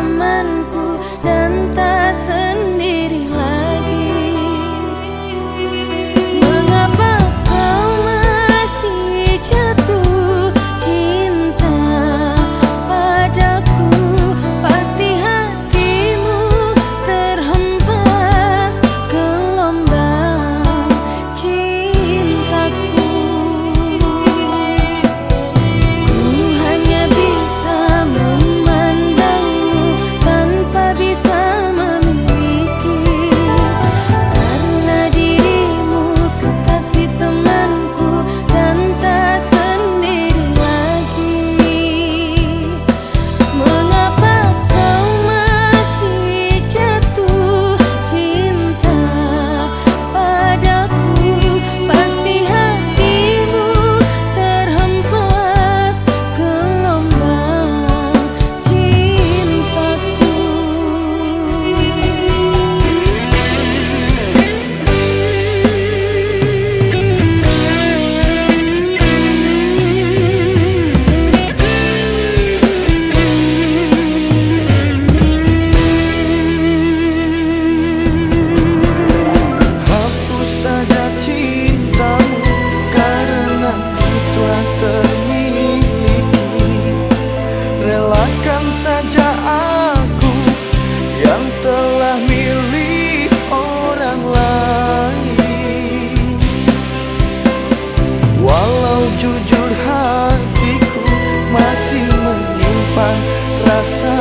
teman bilang saja aku yang telah milih orang lain. Walau jujur hatiku masih menyimpan rasa